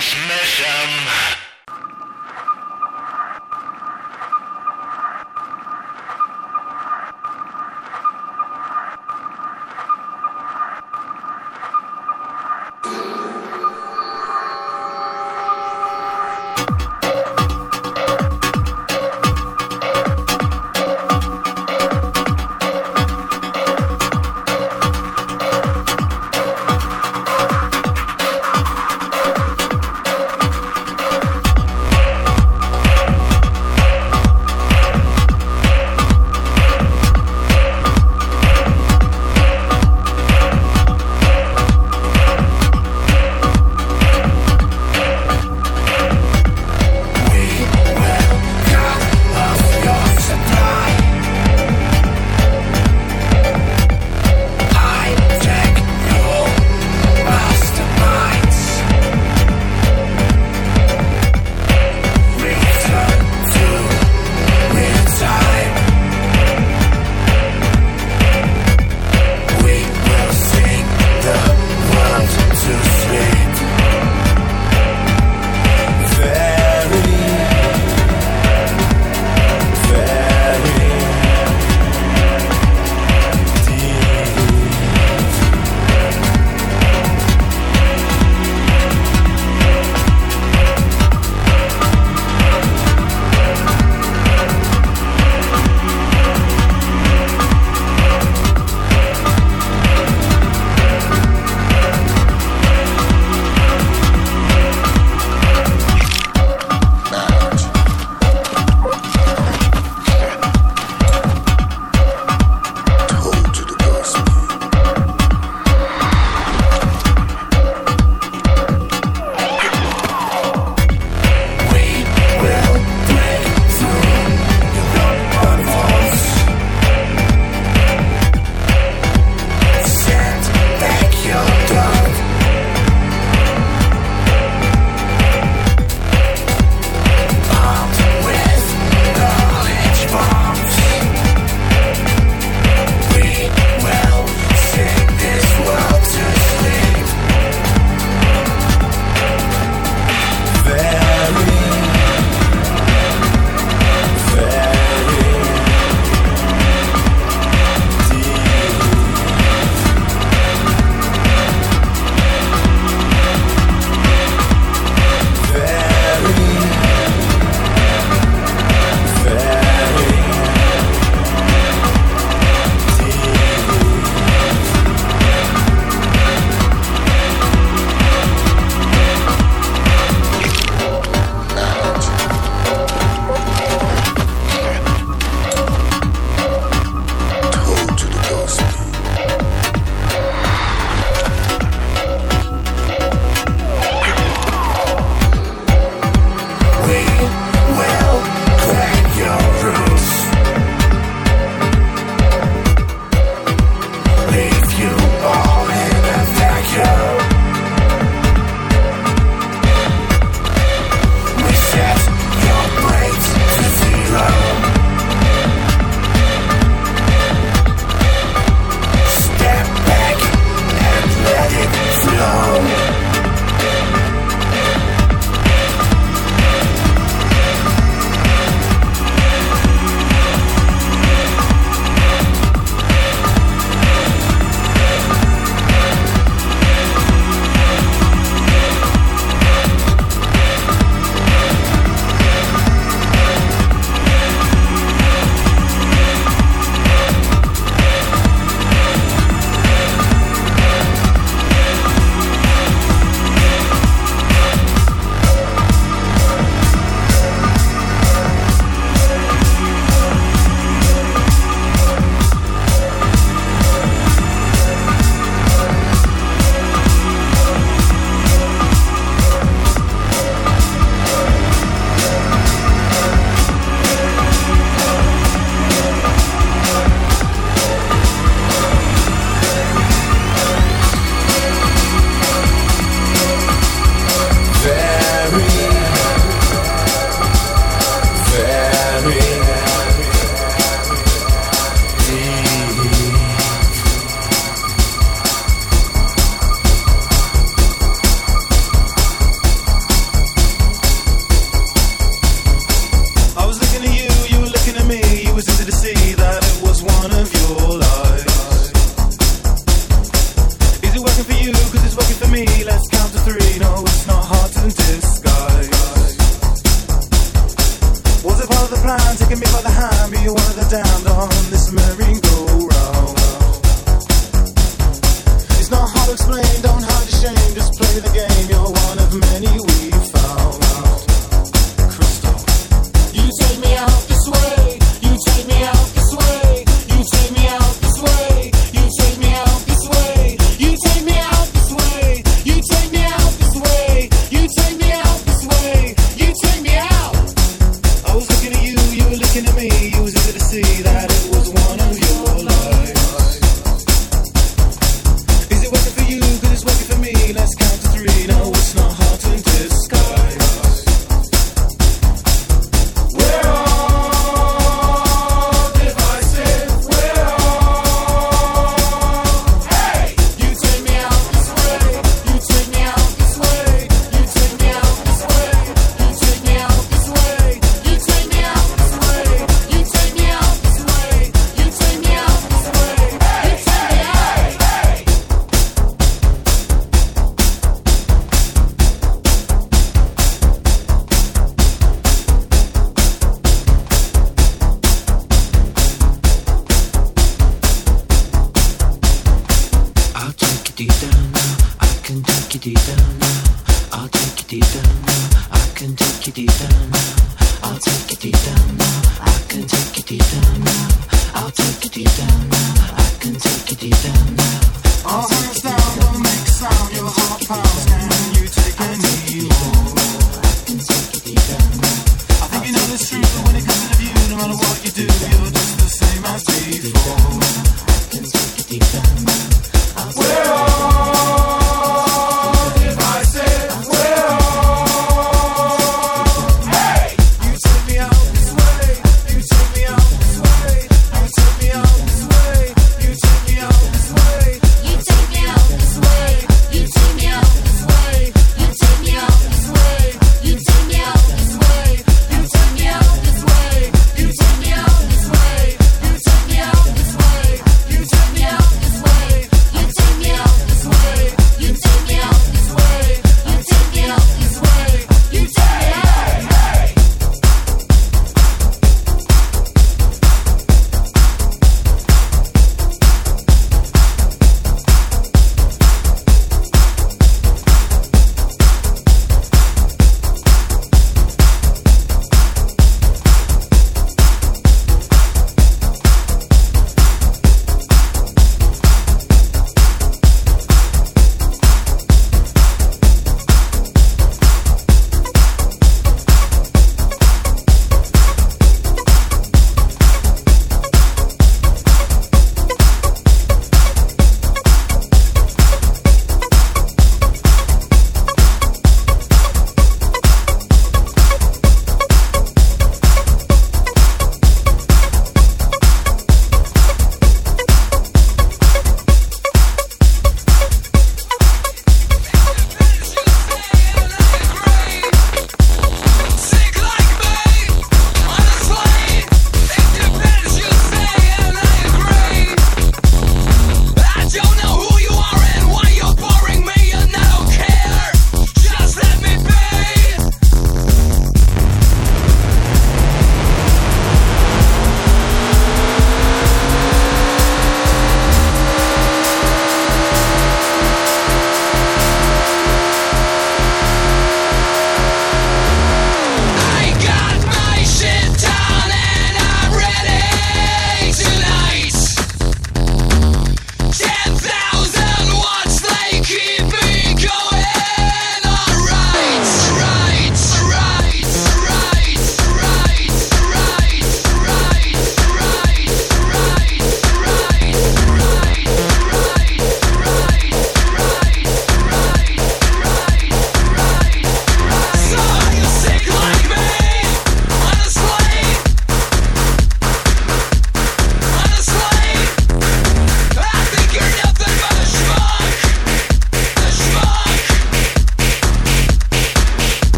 transmission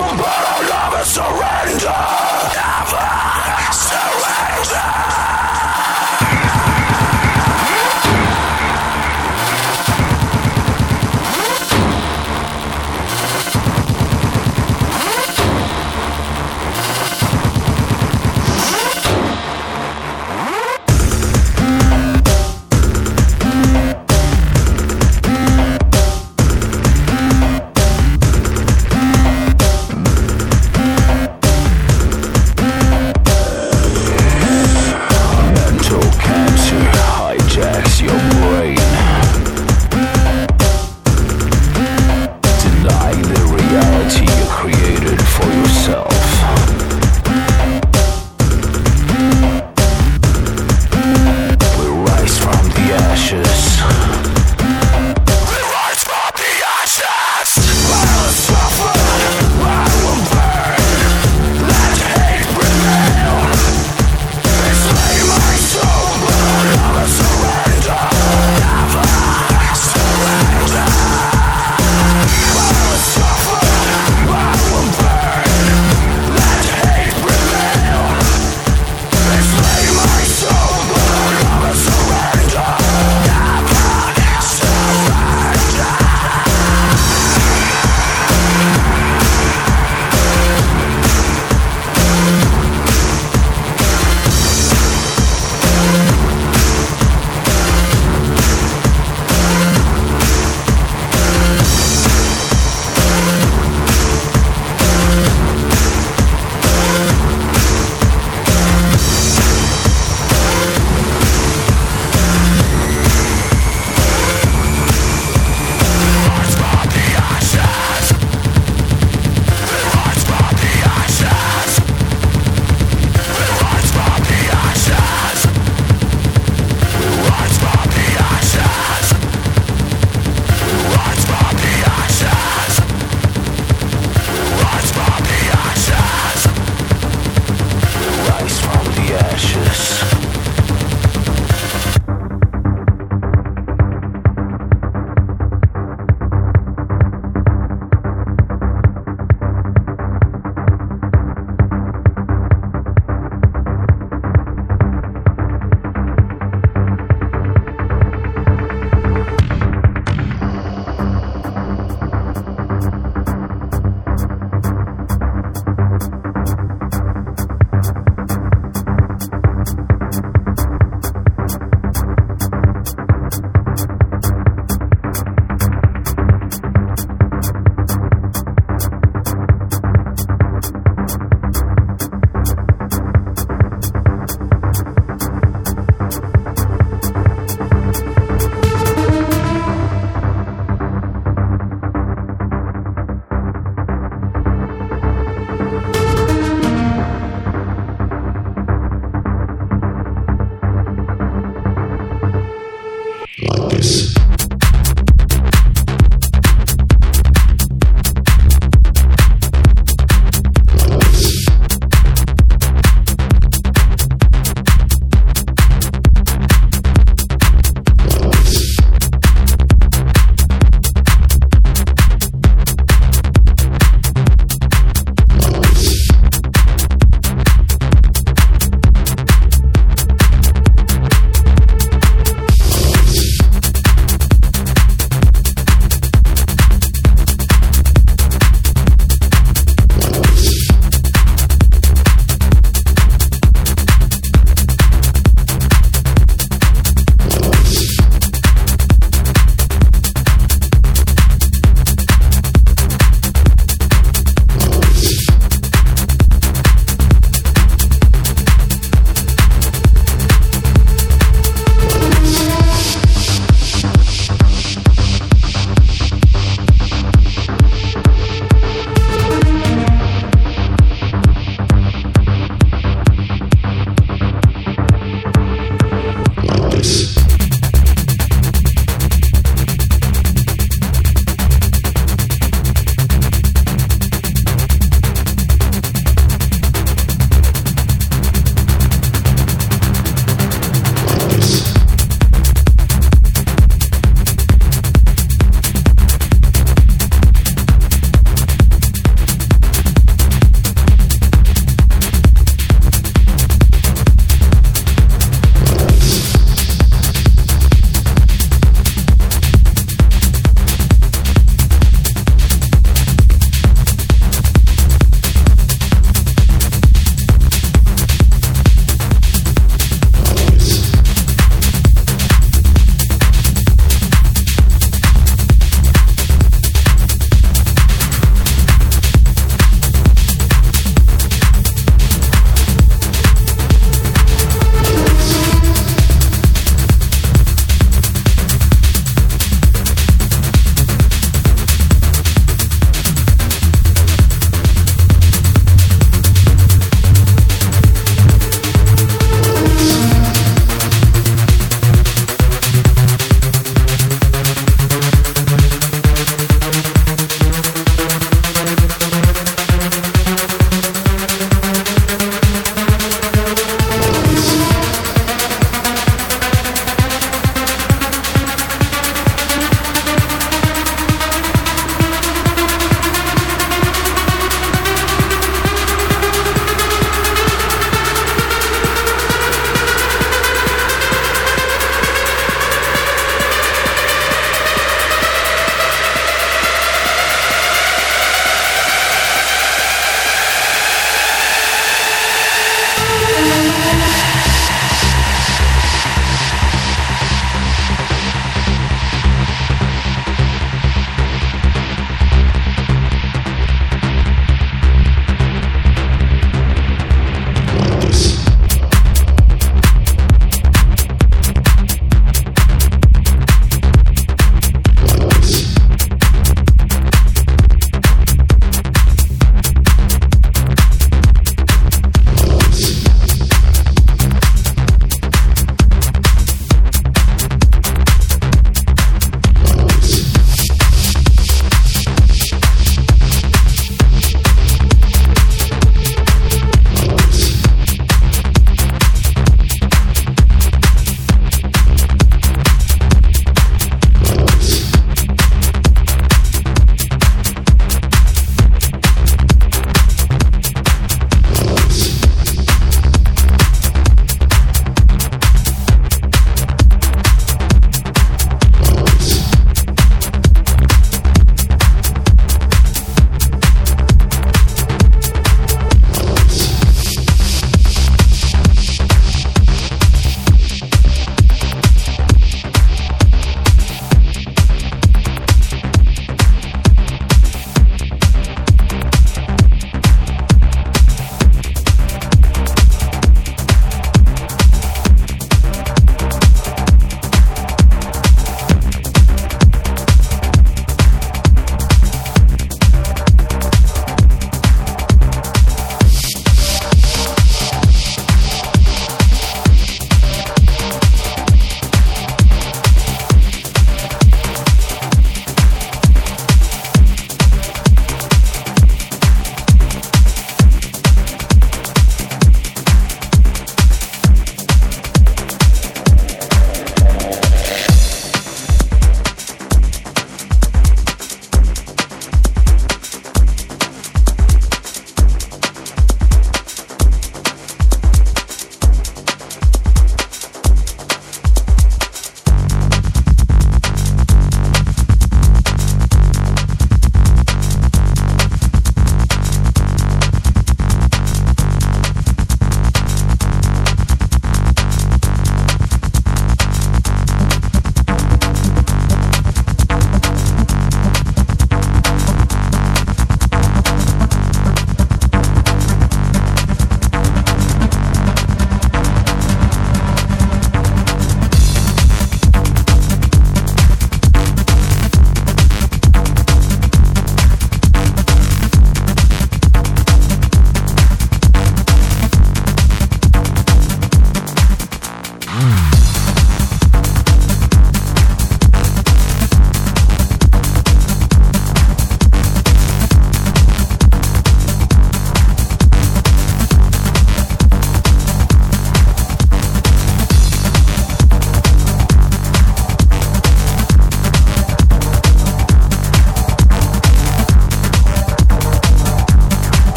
but I'll never surrender. Never surrender.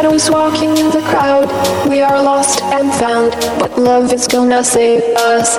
shadows walking in the crowd. We are lost and found, but love is gonna save us.